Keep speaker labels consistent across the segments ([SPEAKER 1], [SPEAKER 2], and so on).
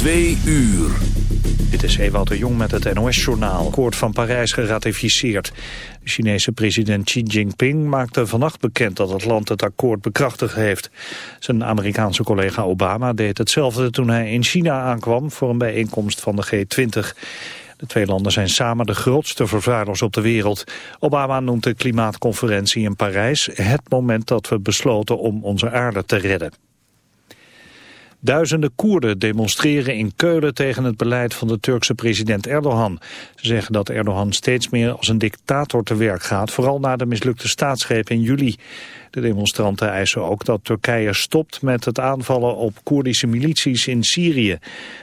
[SPEAKER 1] Twee uur.
[SPEAKER 2] Dit is Ewout de Jong met het NOS-journaal. Akkoord van Parijs geratificeerd. De Chinese president Xi Jinping maakte vannacht bekend dat het land het akkoord bekrachtigd heeft. Zijn Amerikaanse collega Obama deed hetzelfde toen hij in China aankwam voor een bijeenkomst van de G20. De twee landen zijn samen de grootste vervuilers op de wereld. Obama noemt de klimaatconferentie in Parijs het moment dat we besloten om onze aarde te redden. Duizenden Koerden demonstreren in Keulen tegen het beleid van de Turkse president Erdogan. Ze zeggen dat Erdogan steeds meer als een dictator te werk gaat, vooral na de mislukte staatsgreep in juli. De demonstranten eisen ook dat Turkije stopt met het aanvallen op Koerdische milities in Syrië.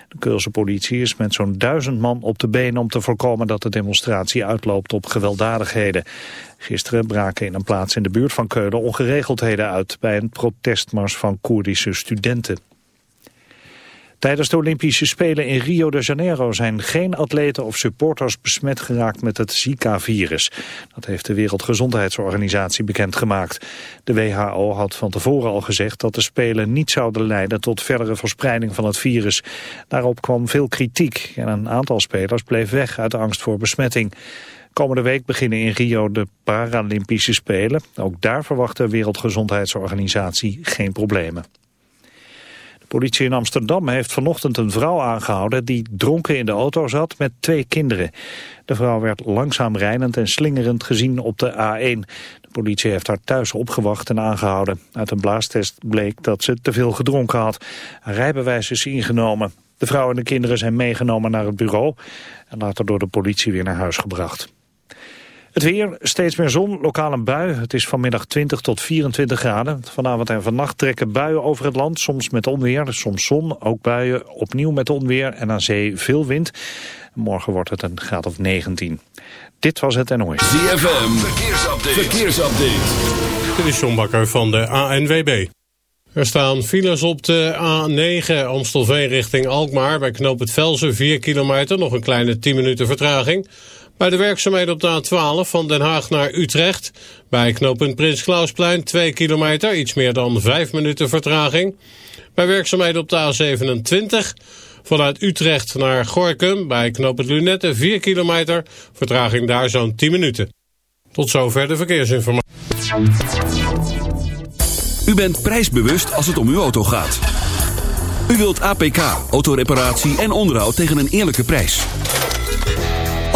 [SPEAKER 2] De Keulse politie is met zo'n duizend man op de been om te voorkomen dat de demonstratie uitloopt op gewelddadigheden. Gisteren braken in een plaats in de buurt van Keulen ongeregeldheden uit bij een protestmars van Koerdische studenten. Tijdens de Olympische Spelen in Rio de Janeiro zijn geen atleten of supporters besmet geraakt met het Zika-virus. Dat heeft de Wereldgezondheidsorganisatie bekendgemaakt. De WHO had van tevoren al gezegd dat de Spelen niet zouden leiden tot verdere verspreiding van het virus. Daarop kwam veel kritiek en een aantal spelers bleef weg uit angst voor besmetting. Komende week beginnen in Rio de Paralympische Spelen. Ook daar verwacht de Wereldgezondheidsorganisatie geen problemen. Politie in Amsterdam heeft vanochtend een vrouw aangehouden die dronken in de auto zat met twee kinderen. De vrouw werd langzaam rijdend en slingerend gezien op de A1. De politie heeft haar thuis opgewacht en aangehouden. Uit een blaastest bleek dat ze te veel gedronken had. Rijbewijs is ingenomen. De vrouw en de kinderen zijn meegenomen naar het bureau en later door de politie weer naar huis gebracht. Het weer, steeds meer zon, lokaal een bui. Het is vanmiddag 20 tot 24 graden. Vanavond en vannacht trekken buien over het land, soms met onweer, soms zon. Ook buien, opnieuw met onweer en aan zee veel wind. Morgen wordt het een graad of 19. Dit was het NOS.
[SPEAKER 1] ZFM, verkeersupdate. verkeersupdate.
[SPEAKER 3] Dit is John Bakker van de ANWB. Er staan files op de A9 Amstelveen richting Alkmaar. Bij knoop het Velsen 4 kilometer, nog een kleine 10 minuten vertraging. Bij de werkzaamheden op de A12 van Den Haag naar Utrecht. Bij knooppunt Prins Klausplein 2 kilometer, iets meer dan 5 minuten vertraging. Bij werkzaamheden op de A27 vanuit Utrecht naar Gorkum. Bij knooppunt Lunette 4 kilometer, vertraging daar zo'n 10 minuten. Tot zover de verkeersinformatie.
[SPEAKER 1] U bent prijsbewust als het om uw auto gaat. U wilt APK, autoreparatie en onderhoud tegen een eerlijke prijs.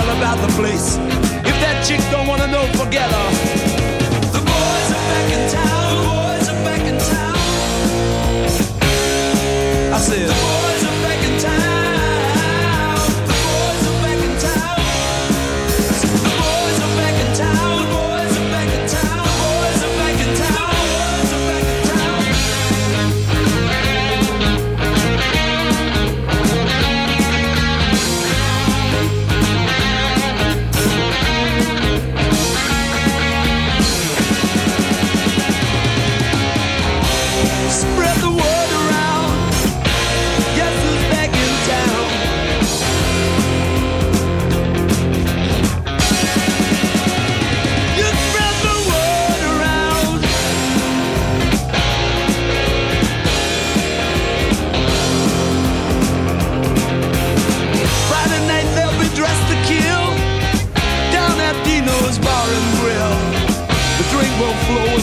[SPEAKER 4] Fell about the place. If that chick don't wanna know, forget her.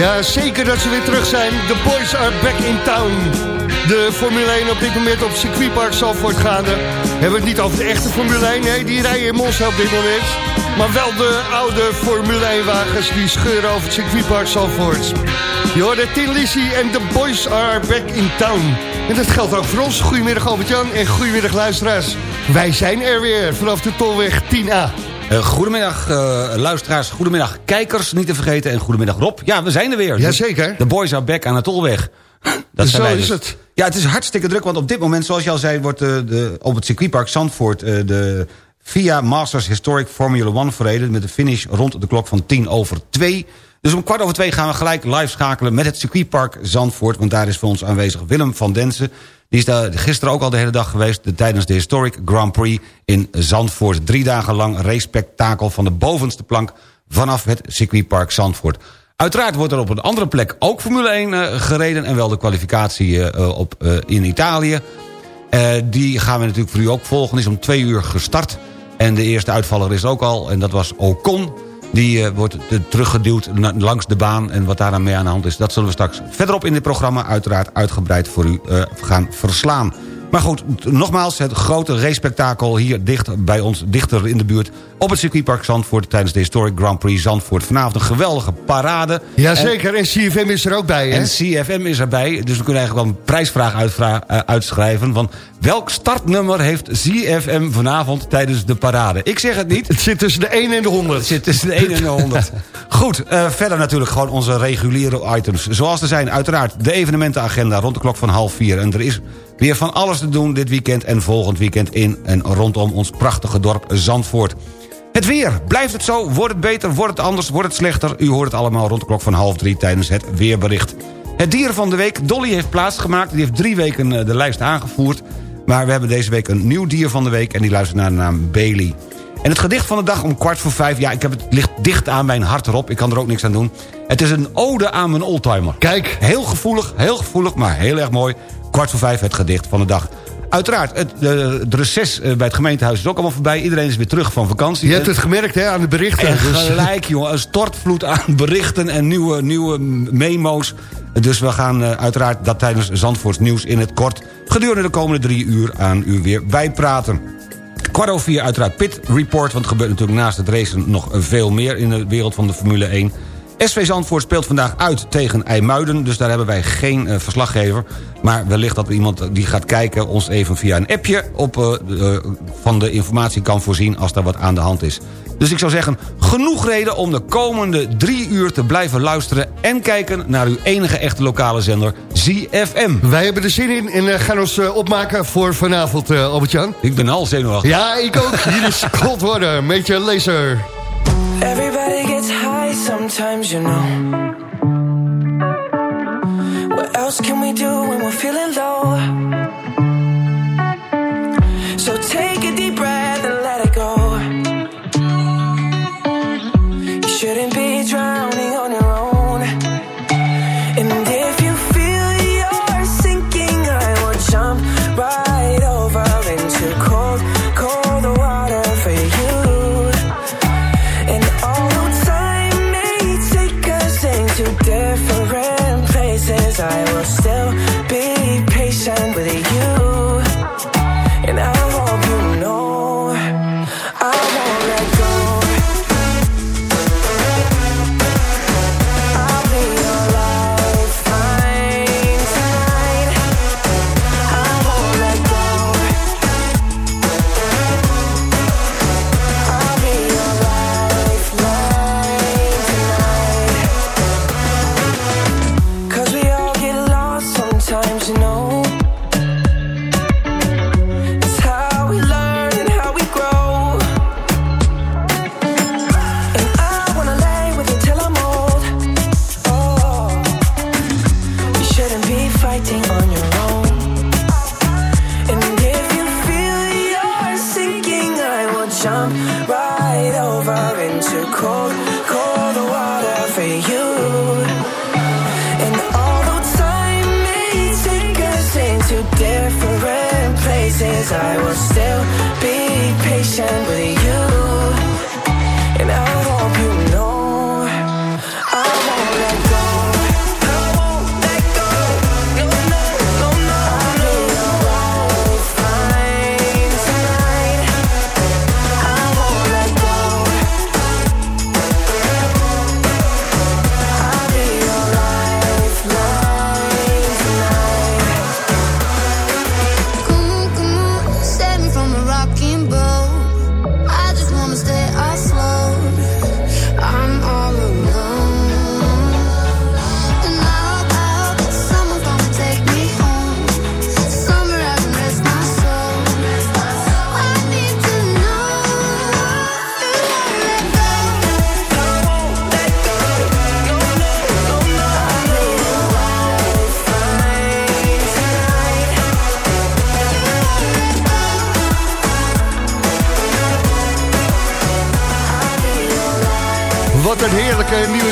[SPEAKER 5] Ja, zeker dat ze weer terug zijn. The boys are back in town. De Formule 1 op dit moment op circuitpark Zalvoort gaande. Hebben we het niet over de echte Formule 1, nee, die rijden in Monza op dit moment. Maar wel de oude Formule 1 wagens die scheuren over het circuitpark Zalvoort. Je hoorde Tin Lizzy en The boys are back in town. En dat geldt ook voor ons. Goedemiddag Albert-Jan en goedemiddag luisteraars. Wij zijn er weer vanaf de Tolweg 10A.
[SPEAKER 6] Eh, goedemiddag eh, luisteraars, goedemiddag kijkers, niet te vergeten. En goedemiddag Rob. Ja, we zijn er weer.
[SPEAKER 5] Jazeker.
[SPEAKER 6] De boys are back aan de Tolweg. Dat
[SPEAKER 5] Zo
[SPEAKER 6] wij
[SPEAKER 5] is
[SPEAKER 6] dus.
[SPEAKER 5] het.
[SPEAKER 6] Ja, het is hartstikke druk, want op dit moment, zoals je al zei... wordt de, de, op het circuitpark Zandvoort eh, de VIA Masters Historic Formula 1 verreden... met de finish rond de klok van tien over twee. Dus om kwart over twee gaan we gelijk live schakelen met het circuitpark Zandvoort... want daar is voor ons aanwezig Willem van Densen... Die is gisteren ook al de hele dag geweest... de- tijdens de Historic Grand Prix in Zandvoort. Drie dagen lang race-spektakel van de bovenste plank... vanaf het circuitpark Zandvoort. Uiteraard wordt er op een andere plek ook Formule 1 eh, gereden... en wel de kwalificatie eh, eh, op, in Italië. Die gaan we natuurlijk voor u ook volgen. is om twee uur gestart. En de eerste uitvaller is ook al, en dat was Ocon... Die eh, wordt teruggeduwd langs de baan. En wat daar dan mee aan de hand is... dat zullen we straks verderop in dit programma... uiteraard uitgebreid voor u eh, gaan verslaan. Maar goed, nogmaals, het grote race-spektakel... hier dicht bij ons, dichter in de buurt... op het circuitpark Zandvoort... tijdens de Historic Grand Prix Zandvoort. Vanavond een geweldige parade.
[SPEAKER 5] Jazeker, en CFM is er ook bij, hè?
[SPEAKER 6] En CFM is erbij, dus we kunnen eigenlijk wel een prijsvraag eh, uitschrijven... van welk startnummer heeft CFM vanavond tijdens de parade? Ik zeg het niet.
[SPEAKER 5] Het zit tussen de 1 en de 100.
[SPEAKER 6] Het zit tussen de 1 en de 100. Goed, eh, verder natuurlijk gewoon onze reguliere items. Zoals er zijn, uiteraard de evenementenagenda rond de klok van half vier. En er is weer van alles te doen dit weekend en volgend weekend... in en rondom ons prachtige dorp Zandvoort. Het weer, blijft het zo? Wordt het beter? Wordt het anders? Wordt het slechter? U hoort het allemaal rond de klok van half drie tijdens het weerbericht. Het dier van de week, Dolly heeft plaatsgemaakt. Die heeft drie weken eh, de lijst aangevoerd. Maar we hebben deze week een nieuw dier van de week... en die luistert naar de naam Bailey. En het gedicht van de dag om kwart voor vijf... ja, ik heb het ligt dicht aan mijn hart erop. Ik kan er ook niks aan doen. Het is een ode aan mijn oldtimer.
[SPEAKER 5] Kijk.
[SPEAKER 6] Heel gevoelig, heel gevoelig, maar heel erg mooi. Kwart voor vijf het gedicht van de dag. Uiteraard, het, de, de reces eh, bij het gemeentehuis is ook allemaal voorbij. Iedereen is weer terug van vakantie.
[SPEAKER 5] Je hebt het gemerkt hè, aan de berichten.
[SPEAKER 6] En
[SPEAKER 5] Dus-
[SPEAKER 6] gelijk, jongen, een stortvloed aan berichten en nieuwe, nieuwe memo's. Dus we gaan eh, uiteraard dat tijdens Zandvoorts nieuws in het kort... gedurende de komende drie uur aan u weer bijpraten. Kwart over uiteraard Pit Report... want er gebeurt natuurlijk naast het racen nog veel meer... in de wereld van de Formule 1. SV Zandvoort speelt vandaag uit tegen IJmuiden... dus daar hebben wij geen eh, verslaggever. Maar wellicht dat iemand die gaat kijken... ons even via een appje op, eh, eh, van de informatie kan voorzien... als daar wat aan de hand is. Dus ik zou zeggen, genoeg reden om de komende drie uur te blijven luisteren... en kijken naar uw enige echte lokale zender, ZFM.
[SPEAKER 5] Wij hebben er zin in en eh, gaan ons eh, opmaken voor vanavond, eh, Albert-Jan.
[SPEAKER 6] Ik ben al zenuwachtig.
[SPEAKER 5] Ja, ik ook. Hier is Cold Water, met je laser.
[SPEAKER 7] Everybody gets high sometimes, you know. What else can we do when we're feeling low?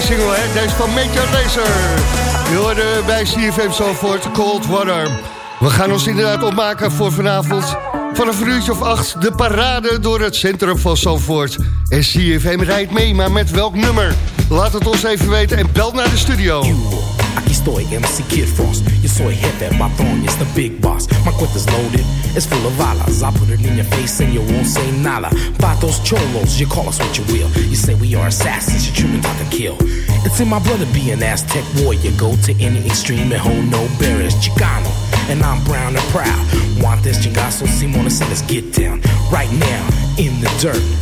[SPEAKER 5] Single, hè? Deze van Major Lazer. Je hoorde bij CFM Zalvoort Cold Water. We gaan ons inderdaad opmaken voor vanavond. Vanaf een uurtje of acht de parade door het centrum van Zalvoort. En CFM rijdt mee, maar met welk nummer? Laat het ons even weten en bel naar de studio.
[SPEAKER 8] Aquí estoy, MC Kid Frost. Yo soy jefe, patrón, it's the big boss. My cuenta's loaded, it's full of balas. I put it in your face and you won't say nada. Patos cholos, you call us what you will. You say we are assassins, you're tripping out to kill. It's in my blood to be an Aztec warrior. Go to any extreme and hold no barriers. Chicano, and I'm brown and proud. Want this chingazo, Simona, so let's get down. Right now, in the dirt.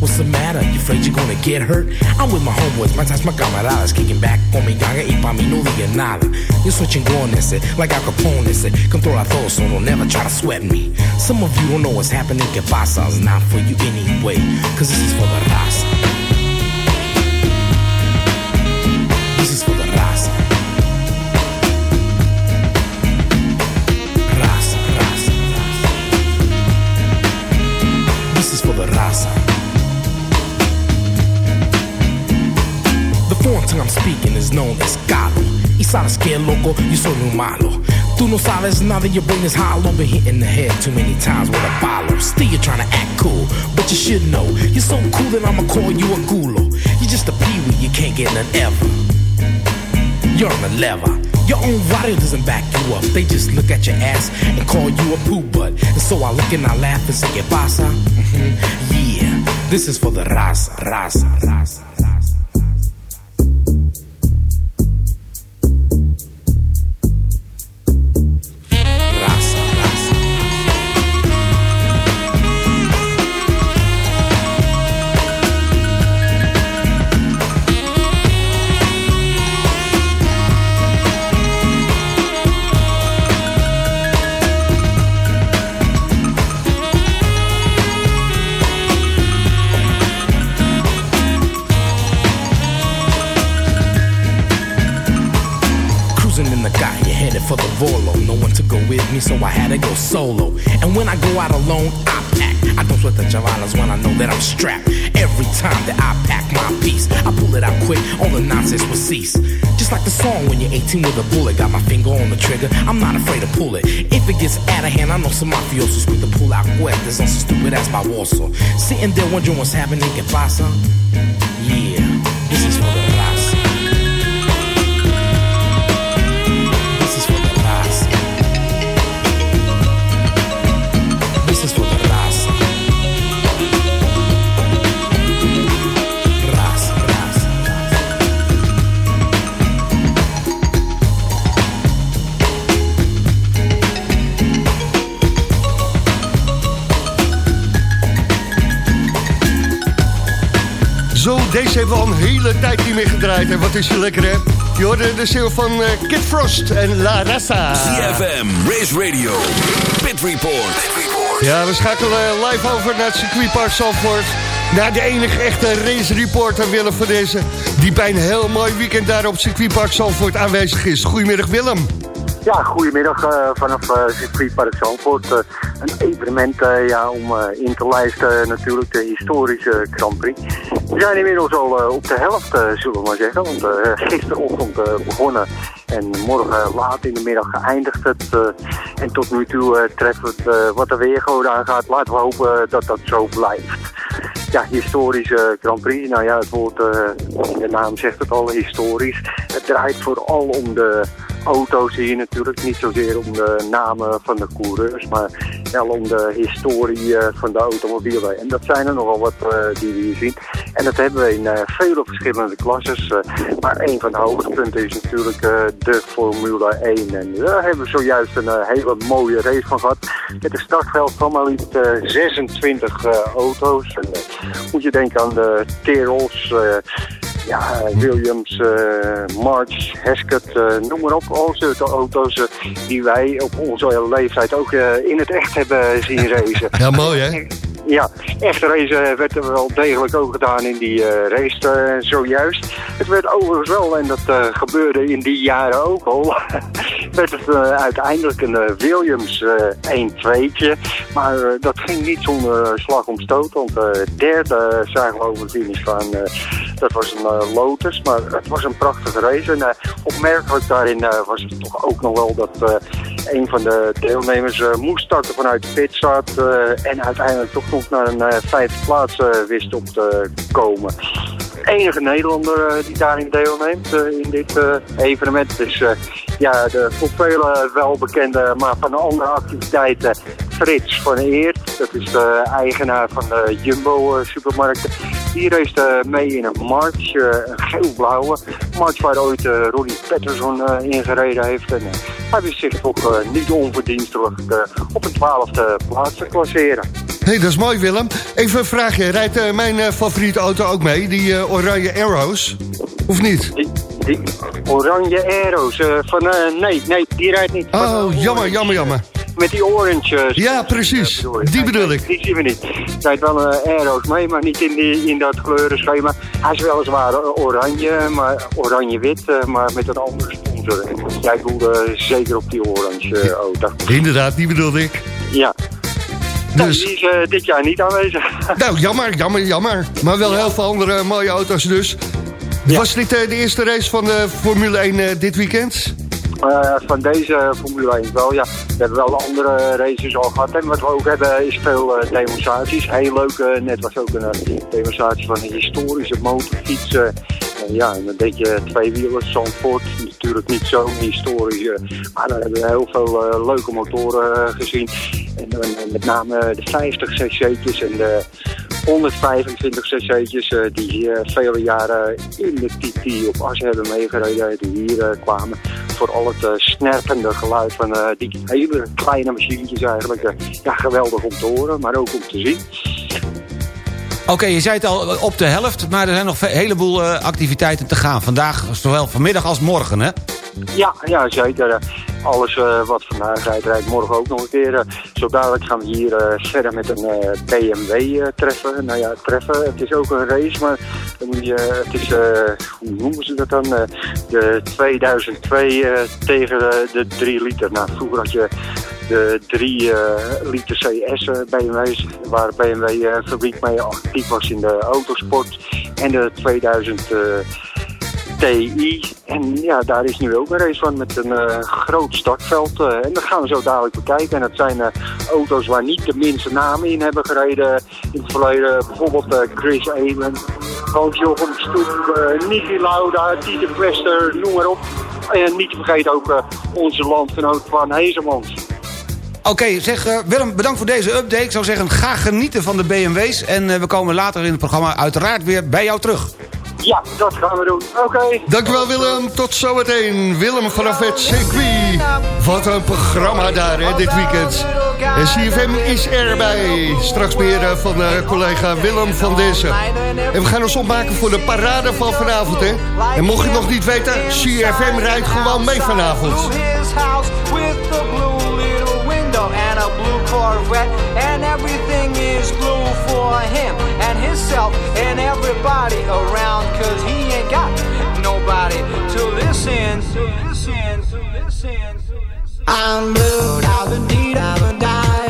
[SPEAKER 8] What's the matter? You afraid you're gonna get hurt? I'm with my homeboys, my ties, my camaradas Kicking back con mi ganga y pa' mí no diga nada Yo soy chingón ese, eh, like Al Capone ese eh. Controla todo, so don't never try to sweat me. Some of you don't know what's happening, que pasa It's not for you anyway, cause this is for the raza as Galo. Y sabes que loco, yo soy muy malo. Tú no sabes nada, your brain is hollow. Been hit in the head too many times with a follow. Still you're trying to act cool, but you should know. You're so cool that I'ma call you a gulo. You're just a peewee, you can't get none ever. You're on the lever. Your own body doesn't back you up. They just look at your ass and call you a poo butt. And so I look and I laugh and say, ¿Qué pasa? Mhm. Yeah, this is for the raza, raza. Raza, to go solo. And when I go out alone, I pack. I don't sweat the javalas when I know that I'm strapped. Every time that I pack my piece, I pull it out quick, all the nonsense will cease. Just like the song when you're 18 with a bullet, got my finger on the trigger, I'm not afraid to pull it. If it gets out of hand, I know some mafiosos quick to pull out cuerdas on some stupid ass by Warsaw. Sitting there wondering what's happening, que pasa? Yeah,
[SPEAKER 5] deze hebben we al een hele tijd niet meer gedraaid. En wat is je lekker, hè? Je hoorde de stil van eh, Kid Frost en La Raza.
[SPEAKER 1] CFM, Race Radio, Pit Report.
[SPEAKER 5] Ja, we schakelen live over naar het circuitpark Zandvoort. Naar de enige echte race reporter Willem van deze... die bij een heel mooi weekend daar op circuitpark Zandvoort aanwezig is. Goedemiddag Willem.
[SPEAKER 9] Ja, goedemiddag uh, vanaf uh, circuitpark Zandvoort. Uh, een evenement ja, om in te lijsten natuurlijk de historische Grand Prix. We zijn inmiddels al op de helft, zullen we maar zeggen. Want gisterochtend begonnen en morgen laat in de middag geëindigd het. En tot nu toe treffen we wat weer gewoon aangaat. Laten we hopen dat dat zo blijft. Ja, historische Grand Prix. Nou ja, het woord, de naam zegt het al, historisch. Het draait vooral om de auto's hier natuurlijk. Niet zozeer om de namen van de coureurs, maar wel om de historie uh, van de automobielen. En dat zijn er nogal wat uh, die we hier zien. En dat hebben we in uh, vele verschillende klasses. maar een van de hoogtepunten is natuurlijk de Formule 1. En daar hebben we zojuist een hele mooie race van gehad. Met een startveld van maar liefst 26 auto's. En, moet je denken aan de Tyrrells ja, Williams, uh, March, Heskett, uh, noem maar op. Al zulke auto's uh, die wij op onze leeftijd ook in het echt hebben zien racen.
[SPEAKER 5] Ja, mooi hè?
[SPEAKER 9] Ja, echte race werd er wel degelijk ook gedaan in die race zojuist. Het werd overigens wel, en dat gebeurde in die jaren ook al, werd het uiteindelijk een Williams 1-2'tje. Maar dat ging niet zonder slag om stoot, want derde zagen we over de finish van, dat was een Lotus, maar het was een prachtige race. En opmerkelijk daarin was het toch ook nog wel dat een van de deelnemers moest starten vanuit de pitstart en uiteindelijk toch naar een vijfde plaats wist op te komen. Enige Nederlander die daarin deelneemt in dit evenement is ja, de voor velen wel bekende, maar van andere activiteiten Frits van Eert. Dat is de eigenaar van de Jumbo supermarkten. Die race mee in een March, een geel-blauwe. March waar ooit Ronnie Patterson ingereden heeft. En hij wist zich toch niet onverdienstelijk op een twaalfde plaats te klasseren.
[SPEAKER 5] Hey, dat is mooi Willem. Even een vraagje. Rijdt mijn favoriete auto ook mee? Die oranje Arrows? Of niet?
[SPEAKER 9] Die, die oranje Arrows? van, nee, nee, die rijdt niet.
[SPEAKER 5] Oh, jammer, jammer, jammer
[SPEAKER 9] met die orange.
[SPEAKER 5] Ja, precies. Die bedoel ik.
[SPEAKER 9] Die zien we niet. Rijdt wel Aero's mee, maar niet in, die, in dat kleurenschema. Hij is weliswaar oranje, maar oranje-wit, maar met een andere sponsor. Jij doelde zeker op die oranje auto.
[SPEAKER 5] Inderdaad, die bedoelde ik.
[SPEAKER 9] Ja. Dus... Nou, die is dit jaar niet aanwezig.
[SPEAKER 5] Nou, jammer, jammer, jammer. Maar wel heel veel andere mooie auto's dus. Was dit de eerste race van de Formule 1 dit weekend?
[SPEAKER 9] Uh, van deze Formule 1 wel, ja. We hebben wel andere races al gehad. En wat we ook hebben is veel uh, demonstraties. Heel leuk, uh, net was ook een demonstratie van een historische motorfiets. Ja, en dan denk je tweewielers, Zandvoort, natuurlijk niet zo historisch. maar daar hebben we heel veel leuke motoren gezien. En met name de 50 cc'tjes en de 125 cc'tjes die vele jaren in de TT op as hebben meegereden, die hier kwamen. Vooral het snerpende geluid van die hele kleine machientjes eigenlijk. ja, geweldig om te horen, maar ook om te zien.
[SPEAKER 6] Oké, je zei het al op de helft, maar er zijn nog een heleboel activiteiten te gaan. Vandaag, zowel vanmiddag als morgen, hè?
[SPEAKER 9] Ja, ja zeker. Alles uh, wat vandaag rijdt, rijdt morgen ook nog een keer. Zo dadelijk gaan we hier verder met een BMW treffen. Nou ja, treffen, het is ook een race, maar dan moet je, het is, hoe noemen ze dat dan? de 2002 tegen de 3 liter. Nou, vroeger had je de drie eh, liter CS eh, BMW's, waar BMW eh, fabriek mee actief was in de autosport. En de 2000 TI. En ja, daar is nu ook een race van met een groot startveld. en dat gaan we zo dadelijk bekijken. En dat zijn auto's waar niet de minste namen in hebben gereden in het verleden. Bijvoorbeeld Chris Amon, Hans-Jochem Stoep, Niki Lauda, Dieter Quester, noem maar op. En niet te vergeten ook onze landgenoot van Hezemans.
[SPEAKER 6] Oké, zeg eh, Willem, bedankt voor deze update. Ik zou zeggen, ga genieten van de BMW's. En eh, we komen later in het programma uiteraard weer bij jou terug.
[SPEAKER 9] Ja, dat gaan we doen. Oké.
[SPEAKER 5] Dankjewel Willem, tot zometeen. Willem vanaf het circuit. Wat een programma daar hè, dit weekend. En CFM is erbij. Straks weer eh, van collega Willem van Dessen. En we gaan ons opmaken voor de parade van vanavond. Hè. En mocht je nog niet weten, CFM rijdt gewoon mee vanavond.
[SPEAKER 10] Corvette, and everything is blue for him and himself and everybody around, cause he ain't got nobody to listen, to listen, to listen, to listen. I'm blue,
[SPEAKER 11] I've been deed, I've been died.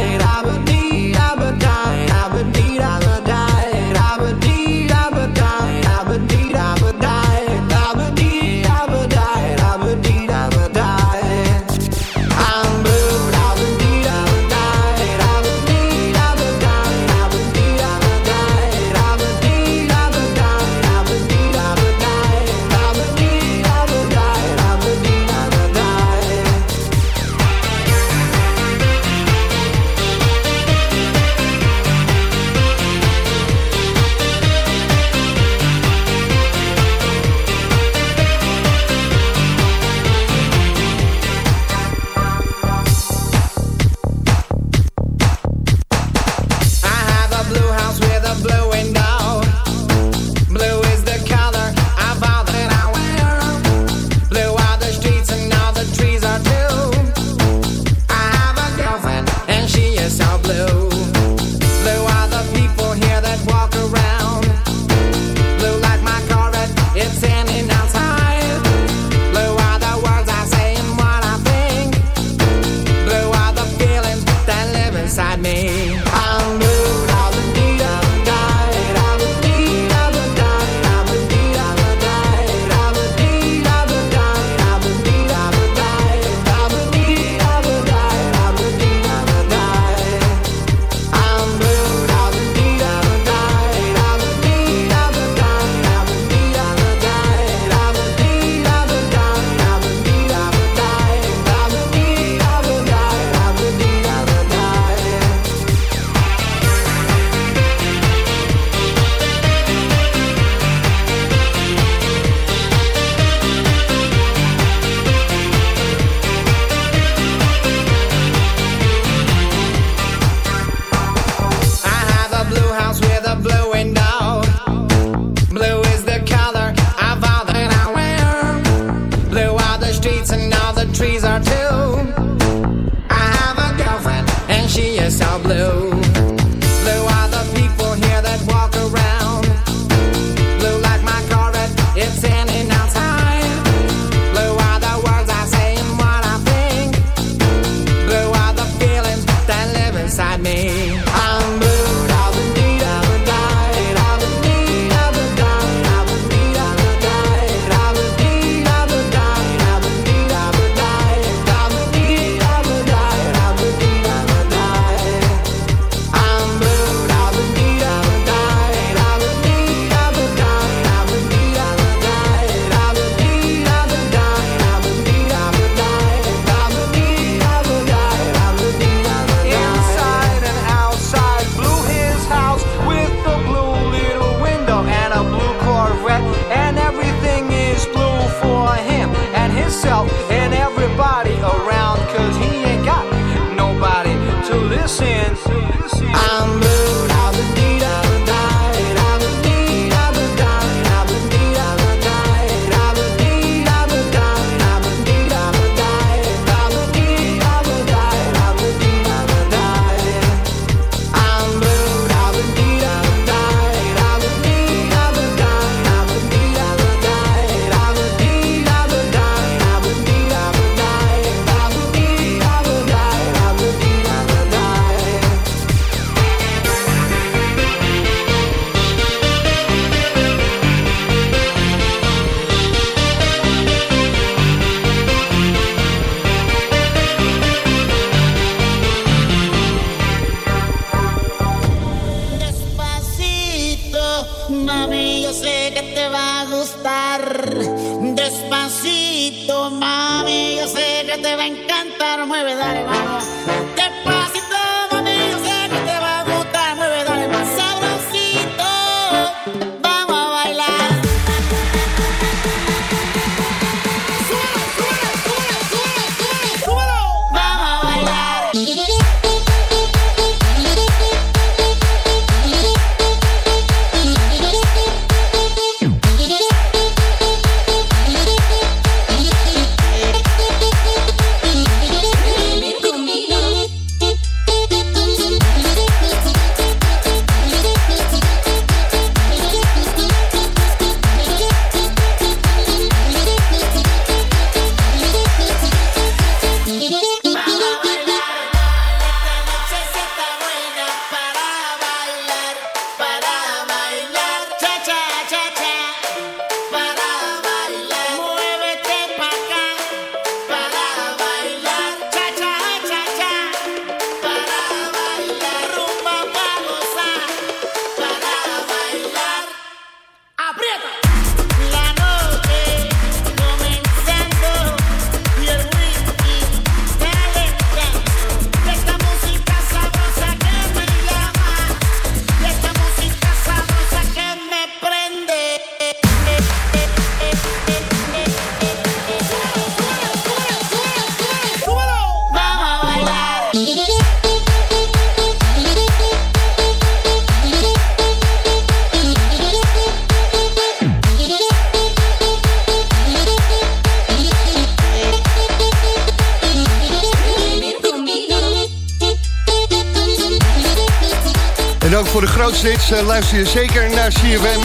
[SPEAKER 11] Eh, luister je zeker naar CFM.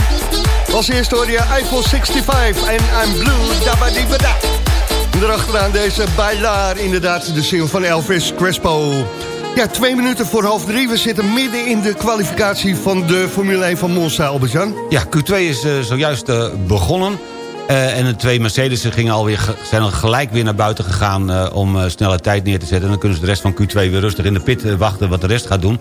[SPEAKER 11] Als eerste hoor je iPhone 65 en I'm Blue Dabadibada. Erachteraan deze Bailar, inderdaad de single van Elvis Crespo. Ja, twee minuten voor half drie. We zitten midden in de kwalificatie van de Formule 1 van Monza, Albert-Jan.
[SPEAKER 6] Ja, Q2 is eh, zojuist eh, begonnen. En de twee Mercedes gingen alweer, zijn al gelijk weer naar buiten gegaan... om snelle tijd neer te zetten. En dan kunnen ze de rest van Q2 weer rustig in de pit wachten... wat de rest gaat doen.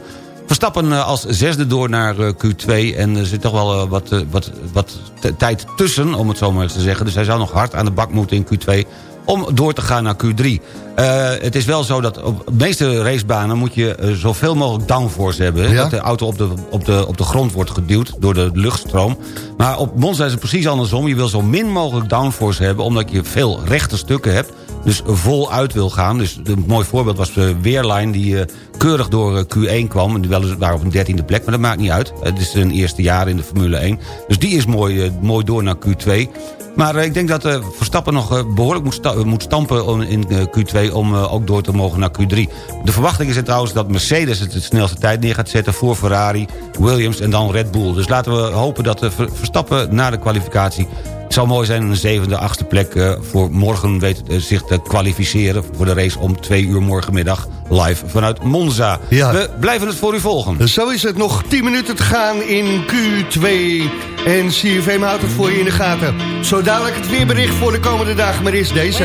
[SPEAKER 6] Verstappen eh, als zesde door naar eh, Q2. En er zit toch wel eh, wat, wat, wat tijd tussen, om het zo maar eens te zeggen. Dus hij zou nog hard aan de bak moeten in Q2 om door te gaan naar Q3. Eh, het is wel zo dat op de meeste racebanen... moet je zoveel mogelijk downforce hebben. hè?
[SPEAKER 11] Ja.
[SPEAKER 6] Dat de auto op de, op, de, op de grond wordt geduwd door de luchtstroom. Maar op Monza is het precies andersom. Je wil zo min mogelijk downforce hebben... omdat je veel rechte stukken hebt. Dus vol uit wil gaan. Dus een mooi voorbeeld was de Weerline... die eh, keurig door eh, Q1 kwam. En weliswaar op een dertiende plek, maar dat maakt niet uit. Het is een eerste jaar in de Formule 1. Dus die is mooi, eh, mooi door naar Q2. Maar ik denk dat Verstappen nog eh, behoorlijk moet, moet stampen in eh, Q2... om ook door te mogen naar Q3. De verwachting is er trouwens dat Mercedes het de snelste tijd neer gaat zetten... voor Ferrari, Williams en dan Red Bull. Dus laten we hopen dat Ver- Verstappen na de kwalificatie... Het zou mooi zijn een zevende, achtste plek eh, voor morgen weet eh, zich te kwalificeren... voor de race om twee uur morgenmiddag live vanuit Monza.
[SPEAKER 11] Ja.
[SPEAKER 6] We blijven het voor u volgen.
[SPEAKER 11] Zo is het nog 10 minuten te gaan in Q2. En CFM houdt het voor je in de gaten. Zo dadelijk het weerbericht voor de komende dagen, maar eerst deze.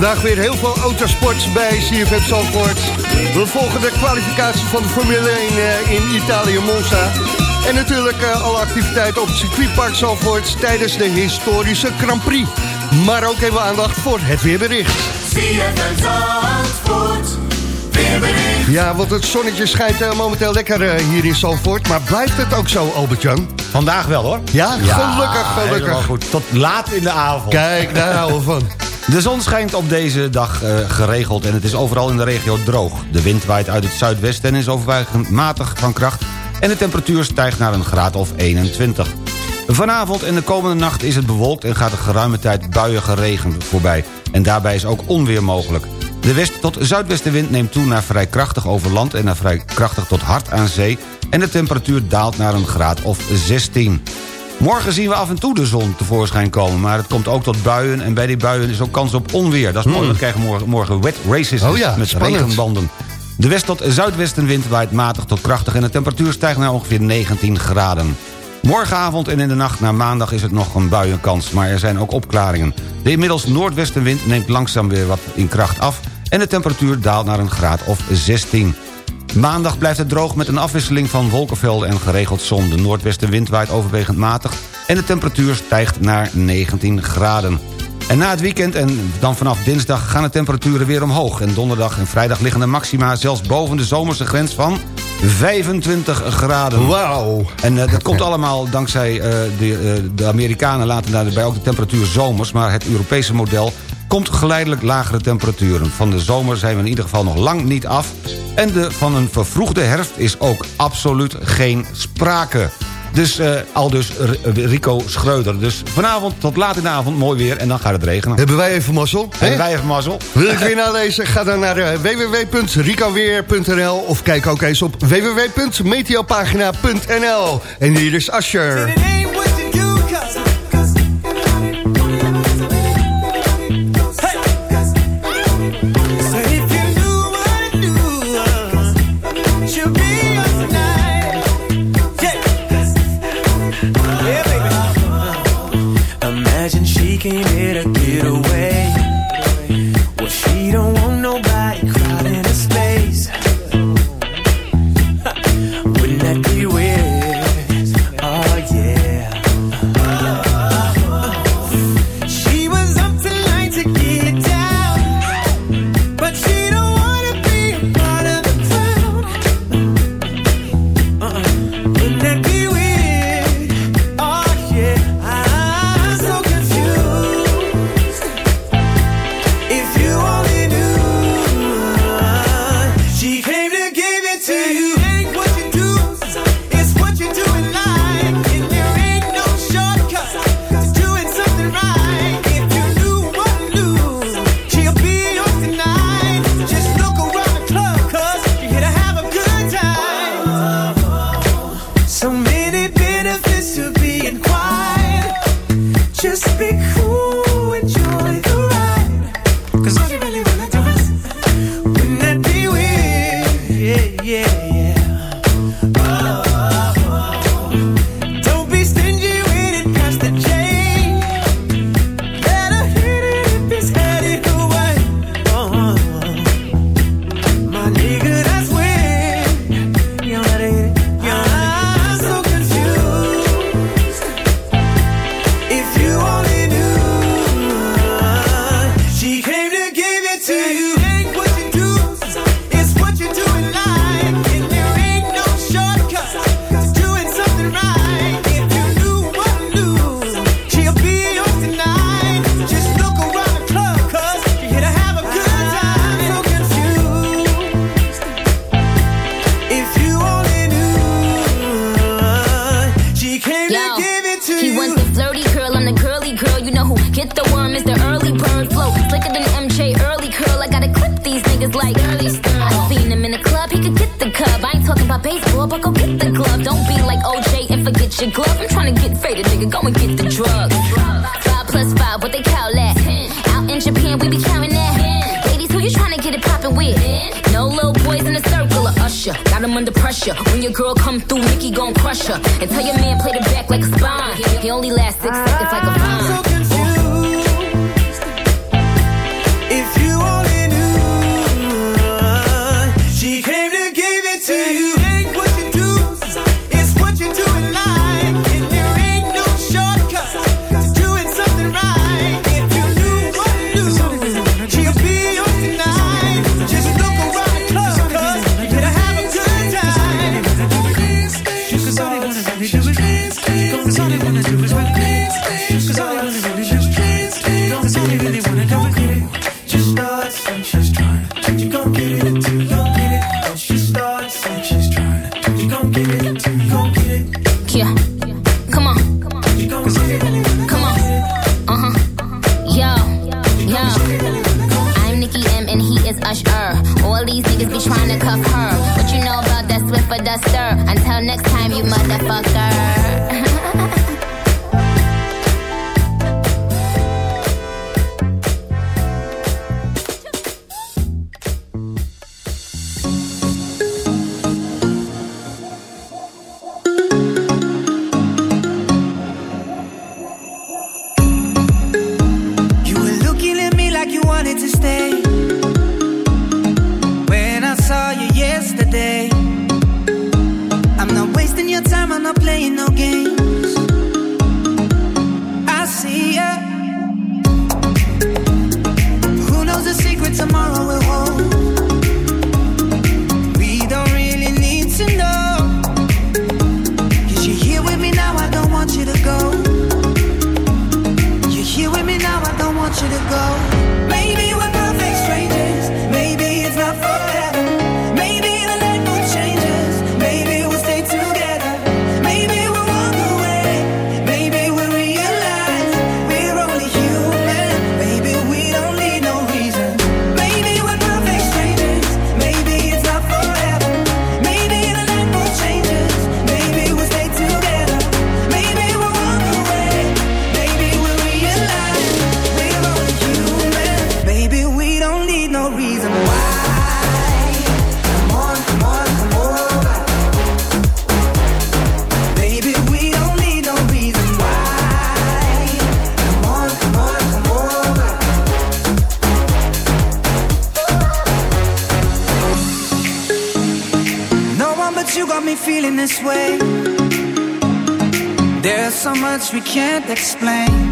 [SPEAKER 4] Vandaag weer heel veel autosport bij CFM Zandvoort. We volgen de kwalificatie van de Formule 1 eh, in Italië, Monza. En natuurlijk eh, alle activiteiten op het circuitpark Zandvoort... tijdens de historische Grand Prix. Maar ook hebben we aandacht voor het weerbericht.
[SPEAKER 5] CFM Zandvoort, weerbericht.
[SPEAKER 4] Ja, want het zonnetje schijnt eh, momenteel lekker hier in Zandvoort. Maar blijft het ook zo, Albert-Jan?
[SPEAKER 6] Vandaag wel hoor.
[SPEAKER 4] Ja, gelukkig,
[SPEAKER 6] helemaal
[SPEAKER 4] gelukkig.
[SPEAKER 6] goed. Tot laat in de avond.
[SPEAKER 4] Kijk, daar houden we van.
[SPEAKER 6] De zon schijnt op deze dag eh, geregeld en het is overal in de regio droog. De wind waait uit het zuidwesten en is overwegend matig van kracht... en de temperatuur stijgt naar een graad of 21. Vanavond en de komende nacht is het bewolkt en gaat er geruime tijd buiige regen voorbij. En daarbij is ook onweer mogelijk. De west- tot zuidwestenwind neemt toe naar vrij krachtig over land... en naar vrij krachtig tot hard aan zee... en de temperatuur daalt naar een graad of 16. Morgen zien we af en toe de zon tevoorschijn komen... maar het komt ook tot buien en bij die buien is ook kans op onweer. Dat is mooi, we krijgen morgen, morgen wet races
[SPEAKER 4] Hmm. Oh ja,
[SPEAKER 6] met
[SPEAKER 4] spannend.
[SPEAKER 6] regenbanden. De west- tot zuidwestenwind waait matig tot krachtig... en de temperatuur stijgt naar ongeveer 19 graden. Morgenavond en in de nacht naar maandag is het nog een buienkans... maar er zijn ook opklaringen. De inmiddels noordwestenwind neemt langzaam weer wat in kracht af... en de temperatuur daalt naar een graad of 16. Maandag blijft het droog met een afwisseling van wolkenvelden en geregeld zon. De noordwestenwind waait overwegend matig... en de temperatuur stijgt naar 19 graden. En na het weekend en dan vanaf dinsdag gaan de temperaturen weer omhoog. En donderdag en vrijdag liggen de maxima zelfs boven de zomerse grens van 25 graden.
[SPEAKER 4] Wauw.
[SPEAKER 6] En eh, dat komt allemaal dankzij eh, de, eh, de Amerikanen laten daarbij ook de temperatuur zomers. Maar het Europese model komt geleidelijk lagere temperaturen. Van de zomer zijn we in ieder geval nog lang niet af. En de, van een vervroegde herfst is ook absoluut geen sprake. Dus eh, al dus Rico Schreuder. Dus vanavond tot laat in de avond mooi weer en dan gaat het regenen.
[SPEAKER 4] Hebben wij even mazzel? hè?
[SPEAKER 6] En wij even mazzel.
[SPEAKER 4] Wil je het weer nalezen? Ga dan naar eh, www.ricoweer.nl of kijk ook eens op www.meteopagina.nl. En hier is Asher.
[SPEAKER 12] We
[SPEAKER 13] can't explain.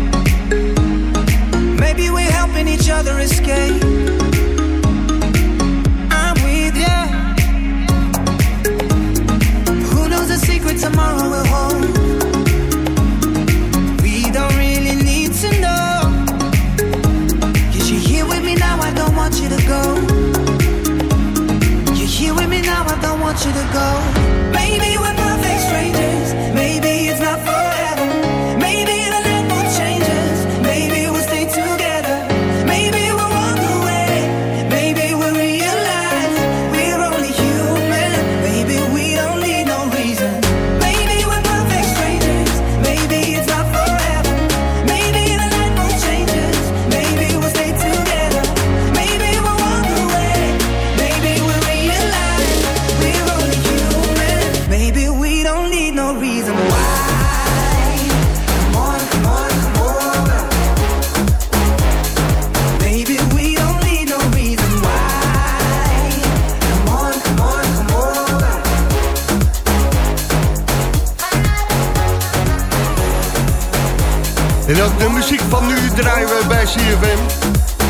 [SPEAKER 5] En ook de muziek van nu draaien we bij CFM.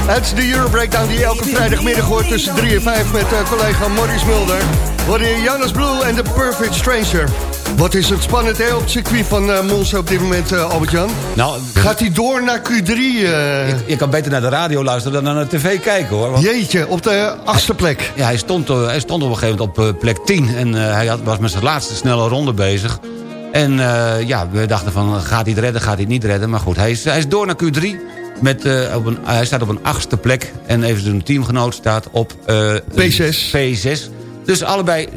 [SPEAKER 5] Het is de Euro Breakdown die elke vrijdagmiddag hoort tussen 3 en 5 met eh, collega Maurice Mulder. Je Jonas Blue en The Perfect Stranger. Wat is het spannend hè, op het circuit van eh Monza op dit moment, eh, Albert-Jan?
[SPEAKER 6] Nou,
[SPEAKER 5] Gaat hij door naar Q3? eh?
[SPEAKER 6] je kan beter naar de radio luisteren dan naar de tv kijken, hoor. Want
[SPEAKER 5] Jeetje, op de achtste plek.
[SPEAKER 6] Ja, hij stond, hij stond op een gegeven moment op plek 10. En hij had, was met zijn laatste snelle ronde bezig. En eh, ja, we dachten van, gaat hij het redden, gaat hij het niet redden. Maar goed, hij is, hij is door naar Q3. Met, eh, op een, hij staat op een achtste plek. En even zijn teamgenoot staat op... eh,
[SPEAKER 5] P6.
[SPEAKER 6] P6. Dus allebei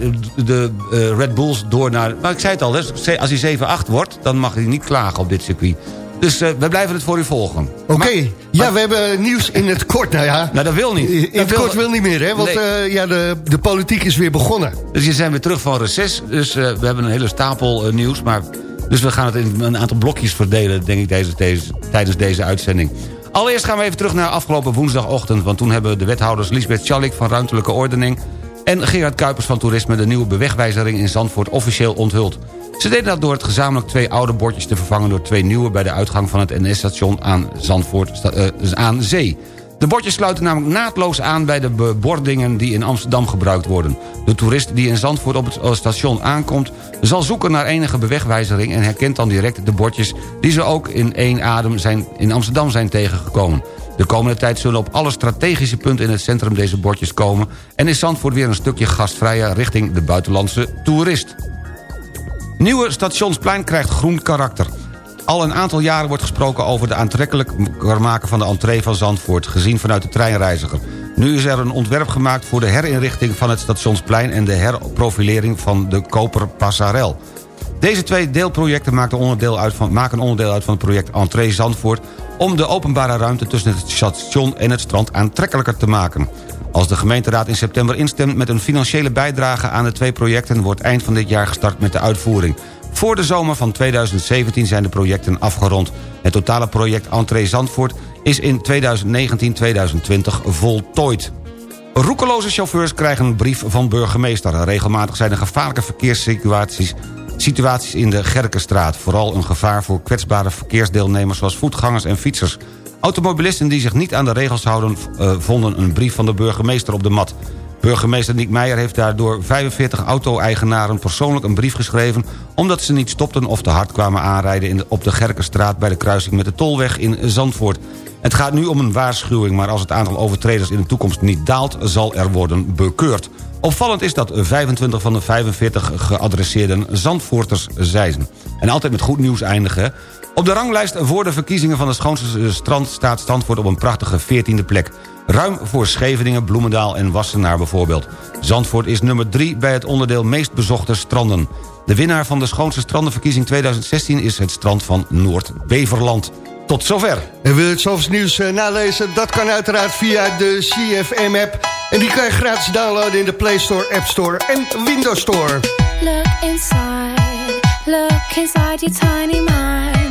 [SPEAKER 6] de Red Bulls door naar... Maar ik zei het al, als hij 7-8 wordt... dan mag hij niet klagen op dit circuit. Dus eh, we blijven het voor u volgen.
[SPEAKER 5] Oké, ja, we hebben nieuws in het kort. Nou ja,
[SPEAKER 6] Nou, dat wil niet.
[SPEAKER 5] in
[SPEAKER 6] Dat
[SPEAKER 5] het
[SPEAKER 6] wil-
[SPEAKER 5] kort wil niet meer, hè? Want
[SPEAKER 6] Nee.
[SPEAKER 5] eh, ja, de, de politiek is weer begonnen.
[SPEAKER 6] Dus je zijn weer terug van reces. Dus eh, we hebben een hele stapel eh, nieuws. Maar, dus we gaan het in een aantal blokjes verdelen, denk ik, deze, deze, tijdens deze uitzending. Allereerst gaan we even terug naar afgelopen woensdagochtend. Want toen hebben de wethouders Lisbeth Schalik van Ruimtelijke Ordening... en Gerard Kuipers van Toerisme de nieuwe bewegwijzering in Zandvoort officieel onthuld. Ze deden dat door het gezamenlijk twee oude bordjes te vervangen... door twee nieuwe bij de uitgang van het NS-station aan, Zandvoort, eh, aan Zee. De bordjes sluiten namelijk naadloos aan bij de bebordingen die in Amsterdam gebruikt worden. De toerist die in Zandvoort op het eh, station aankomt... zal zoeken naar enige bewegwijzering en herkent dan direct de bordjes... die ze ook in één adem zijn, in Amsterdam zijn tegengekomen. De komende tijd zullen op alle strategische punten in het centrum deze bordjes komen... en is Zandvoort weer een stukje gastvrijer richting de buitenlandse toerist. Nieuwe stationsplein krijgt groen karakter. Al een aantal jaren wordt gesproken over de aantrekkelijker maken van de entree van Zandvoort... gezien vanuit de treinreiziger. Nu is er een ontwerp gemaakt voor de herinrichting van het Stationsplein... en de herprofilering van de Koperpassarel. Deze twee deelprojecten maken onderdeel uit van, maken onderdeel uit van het project Entree Zandvoort... om de openbare ruimte tussen het station en het strand aantrekkelijker te maken. Als de gemeenteraad in september instemt met een financiële bijdrage aan de twee projecten... wordt eind van dit jaar gestart met de uitvoering. Voor de zomer van 2017 zijn de projecten afgerond. Het totale project Entree Zandvoort is in 2019-2020 voltooid. Roekeloze chauffeurs krijgen een brief van burgemeester. Regelmatig zijn er gevaarlijke verkeerssituaties situaties in de Gerkenstraat. Vooral een gevaar voor kwetsbare verkeersdeelnemers... zoals voetgangers en fietsers. Automobilisten die zich niet aan de regels houden... Uh, vonden een brief van de burgemeester op de mat. Burgemeester Niek Meijer heeft daardoor 45 auto-eigenaren persoonlijk een brief geschreven... omdat ze niet stopten of te hard kwamen aanrijden op de Gerkenstraat... bij de kruising met de Tolweg in Zandvoort. Het gaat nu om een waarschuwing, maar als het aantal overtreders in de toekomst niet daalt... zal er worden bekeurd. Opvallend is dat 25 van de 45 geadresseerden Zandvoorters zijn. En altijd met goed nieuws eindigen. Op de ranglijst voor de verkiezingen van de schoonste strand... staat Zandvoort op een prachtige 14e plek. Ruim voor Scheveningen, Bloemendaal en Wassenaar bijvoorbeeld. Zandvoort is nummer 3 bij het onderdeel meest bezochte stranden. De winnaar van de schoonste strandenverkiezing 2016 is het strand van Noord-Beverland. Tot zover.
[SPEAKER 5] En wil je het nieuws uh, nalezen? Dat kan uiteraard via de CFM-app. En die kan je gratis downloaden in de Play Store, App Store en Windows Store.
[SPEAKER 14] Look inside, look inside your tiny mind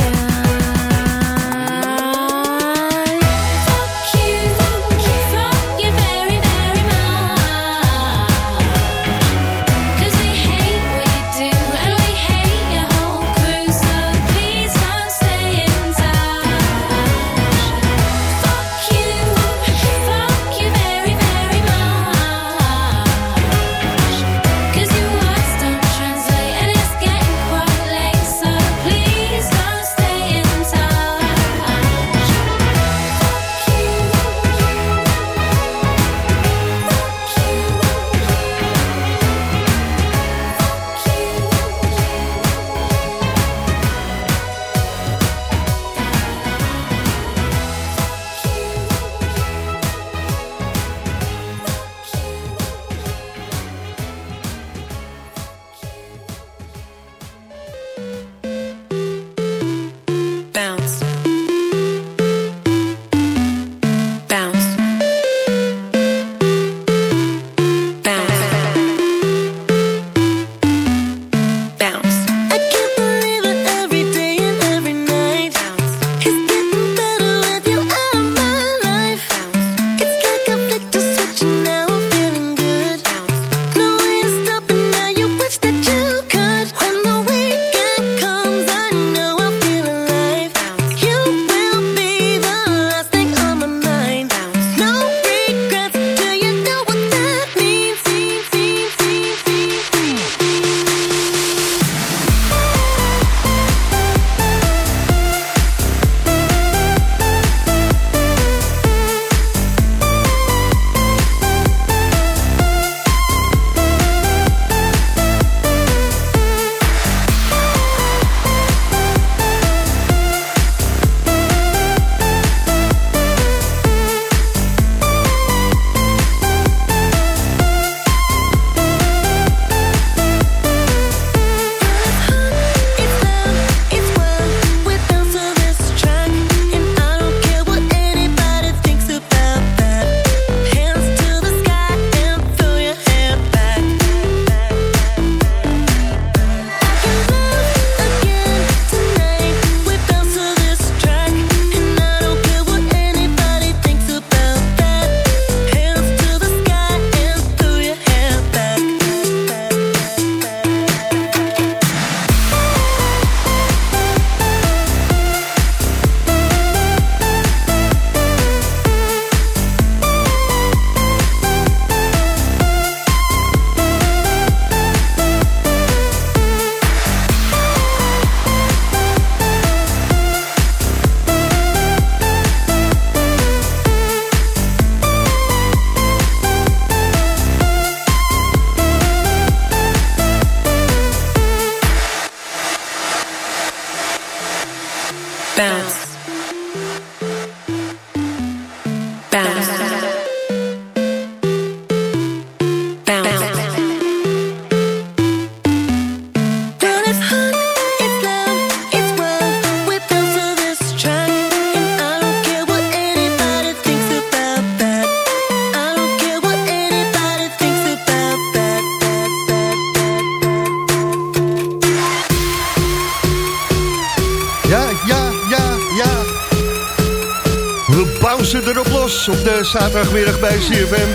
[SPEAKER 5] Op de zaterdagmiddag bij CFM.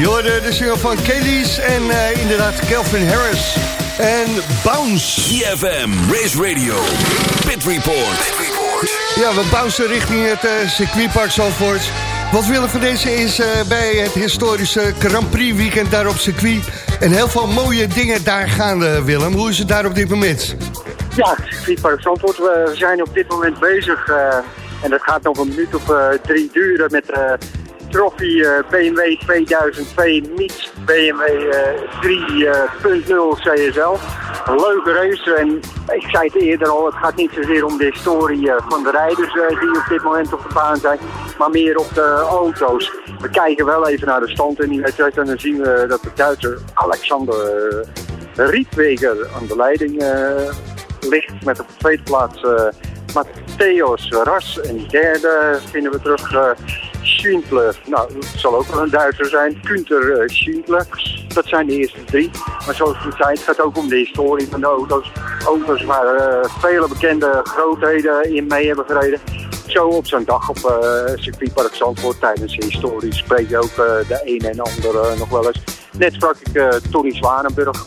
[SPEAKER 5] Je hoorde de single van Kelly's en eh, inderdaad Kelvin Harris. En Bounce.
[SPEAKER 1] CFM, Race Radio, Pit Report.
[SPEAKER 5] Ja, we bouncen richting het eh, circuitpark Zalvoort. Wat Willem van deze is eh, bij het historische Grand Prix weekend daar op circuit. En heel veel mooie dingen daar gaande, Willem. Hoe is het daar op dit moment?
[SPEAKER 9] Ja, Friedpark Zandvoort. We zijn op dit moment bezig. En dat gaat nog een minuut of eh, drie duren met Trophy eh, BMW 2002 meets BMW eh, 3.0 CSL. Leuke race. En ik zei het eerder al, het gaat niet zozeer om de historie eh, van de rijders eh, die op dit moment op de baan zijn. Maar meer op de auto's. We kijken wel even naar de stand in die wedstrijd. En dan zien we dat de Duitser Alexander Rietweger aan de leiding ligt met op de tweede plaats eh Matthäus Ras. En derde vinden we terug eh Schindler. Nou, dat zal ook wel een Duitser zijn. Kunter eh, Schindler. Dat zijn de eerste drie. Maar zoals ik zei, het gaat ook om de historie van de auto's. Auto's waar eh, vele bekende grootheden in mee hebben gereden. Zo op zo'n dag op eh circuitpark Zandvoort tijdens de historie spreek je ook eh, de een en ander eh, nog wel eens. Net sprak ik eh, Tony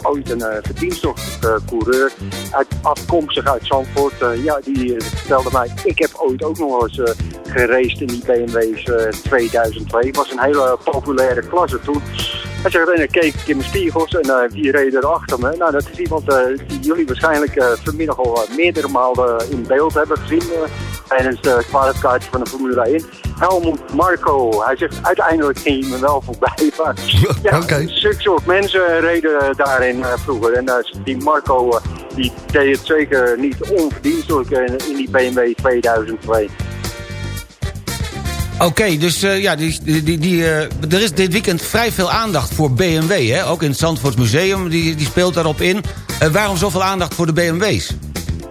[SPEAKER 9] ooit een uh, verdienstelijke coureur, uit, afkomstig uit Zandvoort. Eh, ja, die eh, vertelde mij, ik heb ooit ook nog eens eh geraced in die BMW's eh 2002. Het was een hele populaire klasse toen. Hij zegt, en dan keek ik in mijn spiegels en eh, wie reed er achter me? Nou, dat is iemand eh, die jullie waarschijnlijk eh, vanmiddag al eh, meerdere malen in beeld hebben gezien eh, tijdens de kwalificatie van de Formule 1. Helmut Marco, hij zegt, uiteindelijk ging hij me wel voorbij. Maar ja,
[SPEAKER 5] Oké.
[SPEAKER 9] zulke soort mensen reden daarin eh, vroeger. En eh, die Marco, eh, die deed het zeker niet onverdienstelijk in, in die BMW 2002.
[SPEAKER 6] Oké, dus eh, ja, die, die, die, eh, er is dit weekend vrij veel aandacht voor BMW. Hè? Ook in het Zandvoorts Museum, die, die speelt daarop in. Eh, waarom zoveel aandacht voor de BMW's?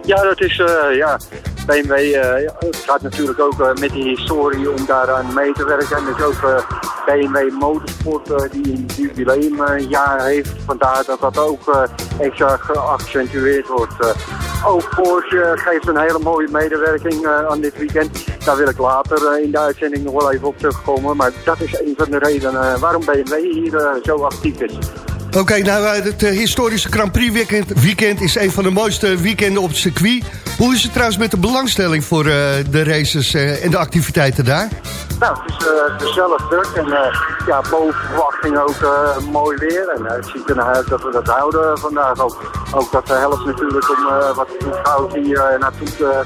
[SPEAKER 9] Ja, dat is, eh, ja, BMW eh, gaat natuurlijk ook eh, met die historie om daaraan mee te werken. En dus ook eh, BMW Motorsport die een jubileumjaar heeft. Vandaar dat dat ook extra geaccentueerd wordt. Ook Porsche geeft een hele mooie medewerking aan dit weekend. Daar wil ik later in de uitzending nog wel even op terugkomen. Maar dat is een van de redenen waarom BMW hier zo actief is.
[SPEAKER 5] Oké, nou, eh, het eh, historische Grand Prix weekend, is een van de mooiste weekenden op het circuit. Hoe is het trouwens met de belangstelling voor eh, de races en de activiteiten daar?
[SPEAKER 9] Nou, het is eh, gezellig druk en ja, boven verwachting ook mooi weer. En het ziet uit dat we dat houden vandaag ook. Ook dat helpt natuurlijk om wat toeschouwers hier naartoe te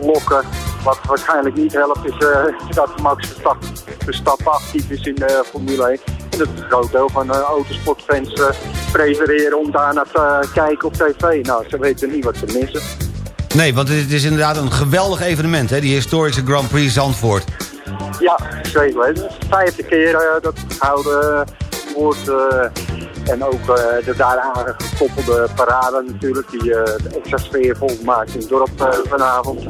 [SPEAKER 9] lokken. Wat waarschijnlijk niet helpt is eh, dat Max Verstappen, Verstappen actief is in de Formule 1. En dat is een groot deel van de autosportfans eh, prefereren om daar naar te eh, kijken op tv. Nou, ze weten niet wat ze missen.
[SPEAKER 6] Nee, want het is inderdaad een geweldig evenement, hè? die historische Grand Prix Zandvoort.
[SPEAKER 9] Ja, zeker weten. Het is de vijfde keer eh, dat het gehouden eh, en ook eh, de daaraan gekoppelde parade natuurlijk, die eh, de extra sfeervol maakt in het dorp vanavond.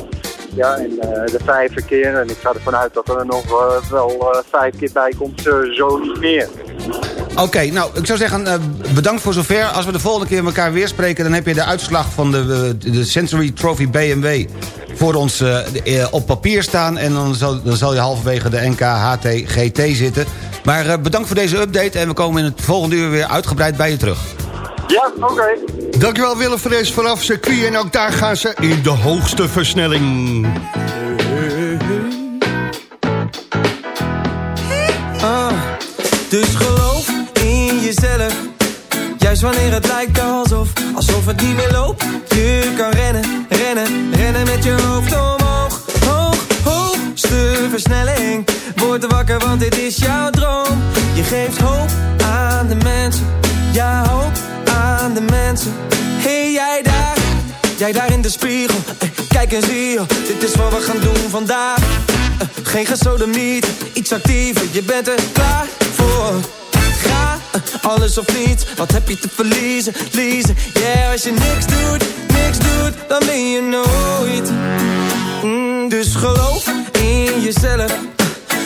[SPEAKER 9] Ja, en de vijfde keer, en ik ga ervan uit dat er nog wel vijf keer bij komt, zo niet meer.
[SPEAKER 6] Oké, nou, ik zou zeggen, bedankt voor zover. Als we de volgende keer elkaar weer spreken... dan heb je de uitslag van de, de Century Trophy BMW voor ons op papier staan. En dan zal, dan zal je halverwege de NK HT GT zitten. Maar eh, bedankt voor deze update. En we komen in het volgende uur weer uitgebreid bij je terug.
[SPEAKER 9] Ja, oké.
[SPEAKER 5] Dankjewel Willem van deze vanaf circuit. En ook daar gaan ze in de hoogste versnelling.
[SPEAKER 15] Ah, dus geloof in jezelf. Juist wanneer het lijkt alsof, alsof het niet meer loopt. Je kan rennen, rennen, rennen met je hoofd omhoog. Hoog, hoogste versnelling. Word wakker, want dit is jouw geeft hoop aan de mensen. Ja, hoop aan de mensen. Hey, jij daar, jij daar in de spiegel. Eh, Kijk en zie dit is wat we gaan doen vandaag. Eh, Geen gesodemiet, iets actiever, je bent er klaar voor. Ga, eh, alles of niets, wat heb je te verliezen, liezen. Yeah, als je niks doet, niks doet, dan ben je nooit. Mm, dus geloof in jezelf.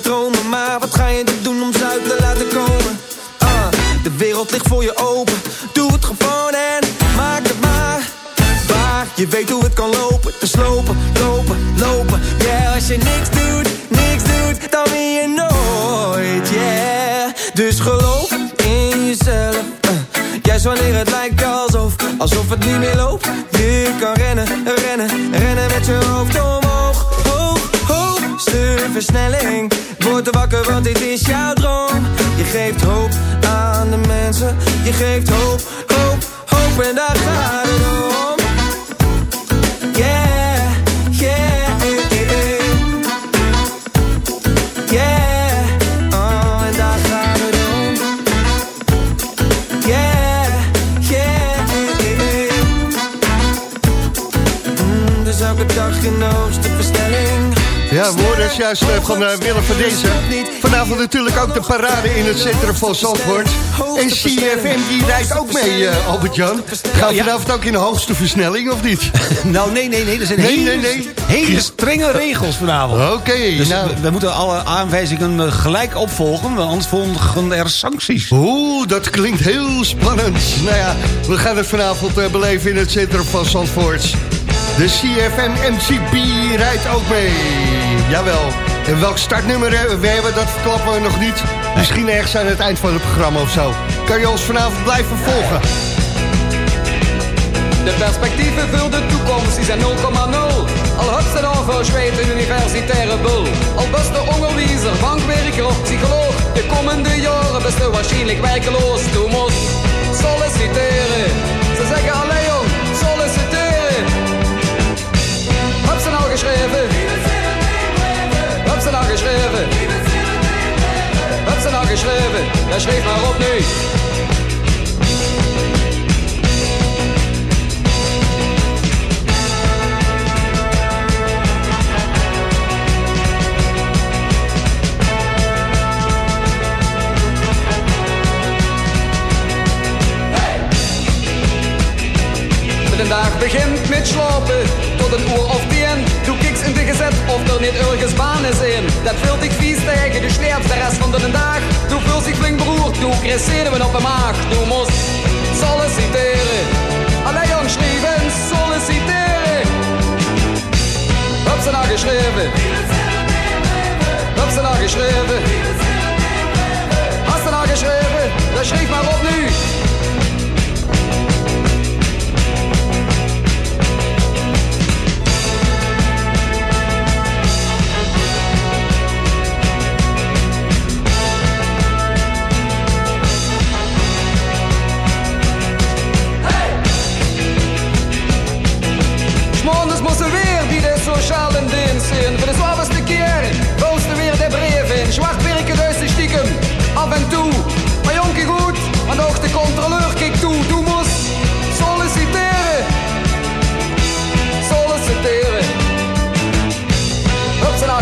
[SPEAKER 15] Dromen Maar wat ga je doen om ze uit te laten komen? Ah, de wereld ligt voor je open. Doe het gewoon en maak het maar. Waar, je weet hoe het kan lopen. Dus lopen, lopen, lopen. Yeah, als je niks doet, niks doet Dan win je nooit, yeah. Dus geloof in jezelf. Uh, Juist wanneer het lijkt alsof Alsof het niet meer loopt versnelling. Word er wakker, want dit is jouw droom. Je geeft hoop aan de mensen. Je geeft hoop, hoop, hoop En daar gaat het om
[SPEAKER 5] Is juist eh, van eh, Willem van Dezen. Vanavond natuurlijk ook de parade in het centrum van Zandvoort. En CFM die rijdt ook mee, eh, Albert-Jan. Gaan we vanavond ook in de hoogste versnelling, of niet?
[SPEAKER 6] Nou, nee, nee, nee. Er zijn
[SPEAKER 5] Nee,
[SPEAKER 6] hele,
[SPEAKER 5] nee, nee.
[SPEAKER 6] hele strenge regels vanavond.
[SPEAKER 5] Oké,
[SPEAKER 6] Dus
[SPEAKER 5] nou.
[SPEAKER 6] we, we moeten alle aanwijzingen gelijk opvolgen, want anders volgen er sancties.
[SPEAKER 5] Oeh, dat klinkt heel spannend. Nou ja, we gaan het vanavond beleven in het centrum van Zandvoort. De CFM MCB rijdt ook mee. Jawel. En welk startnummer hebben we hebben, dat verklappen we nog niet. Misschien ergens aan het eind van het programma of zo. Kan je ons vanavond blijven volgen?
[SPEAKER 4] De perspectieven voor de toekomst die zijn 0,0. Al heb ze dan verzweet een universitaire bul. Al beste onderwijzer, bankwerker of psycholoog. De komende jaren best waarschijnlijk werkeloos. Du moest solliciteren. Ze zeggen alleen Geschreven? Ja, schreef maar op nu. Dag begint met slapen tot een uur of tien. Du kijkt in of er niet ergens baan is in. Dat wil ik vies tegen, du sterft de rest van de dag. Du voelt zich flink beroerd, du krijgt zenuwen op de maag. Du moest solliciteren. Alleen jong schrijven, solliciteren. Heb ze nou geschreven? Heb ze nou geschreven? Hast du nou geschreven? Dan schrijf maar op nu.